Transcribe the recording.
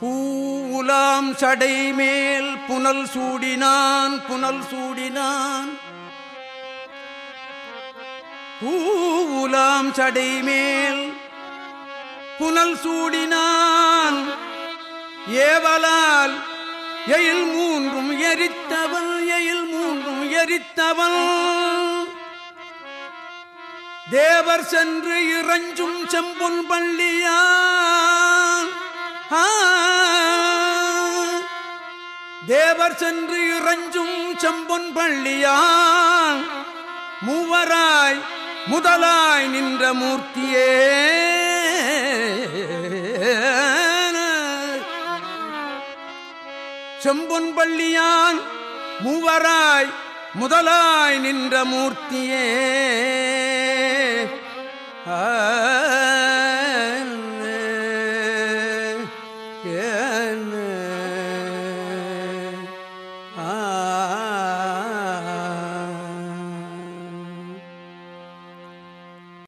பூலாம் சடை மேல் புனல் சூடினான் புனல் சூடினான். பூவுலாம் சடை மேல் புனல் சூடினான். ஏவலால் எயில் மூன்றும் எரித்தவள் எயில் மூன்றும் எரித்தவள். தேவர் சென்று இறஞ்சும் செம்பொன் பள்ளியார் தேவர் சென்று இறஞ்சும் செம்பொன் பள்ளியான் மூவராய் முதலாய் நின்ற மூர்த்தியே. செம்பொன் பள்ளியான் மூவராய் முதலாய் நின்ற மூர்த்தியே.